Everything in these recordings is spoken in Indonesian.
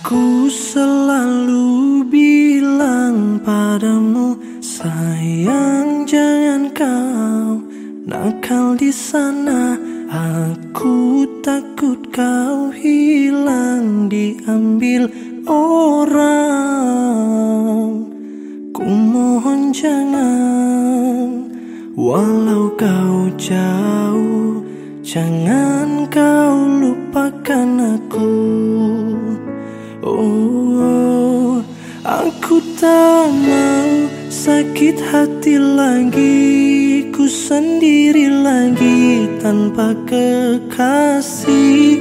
Aku selalu bilang padamu Sayang jangan kau nakal di sana. Aku takut kau hilang diambil orang. Ku mohon jangan Walau kau jauh Jangan kau lupakan aku tak mau sakit hati lagi Ku sendiri lagi tanpa kekasih.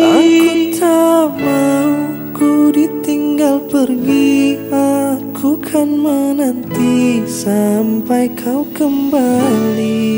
Aku tak mau ku ditinggal pergi Aku kan menanti sampai kau kembali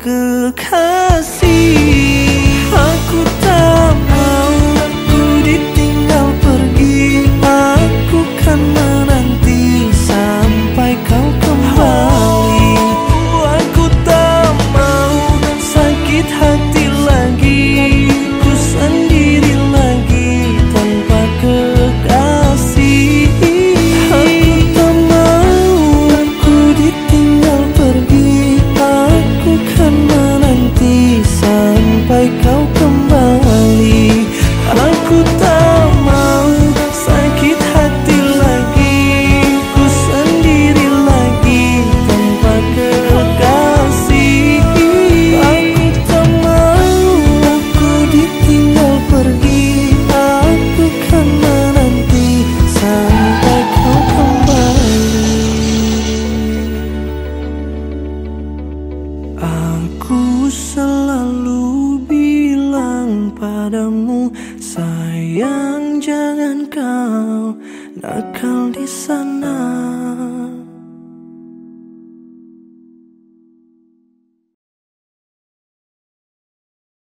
kekasih? Aku tak Aku selalu bilang padamu Sayang jangan kau nakal di sana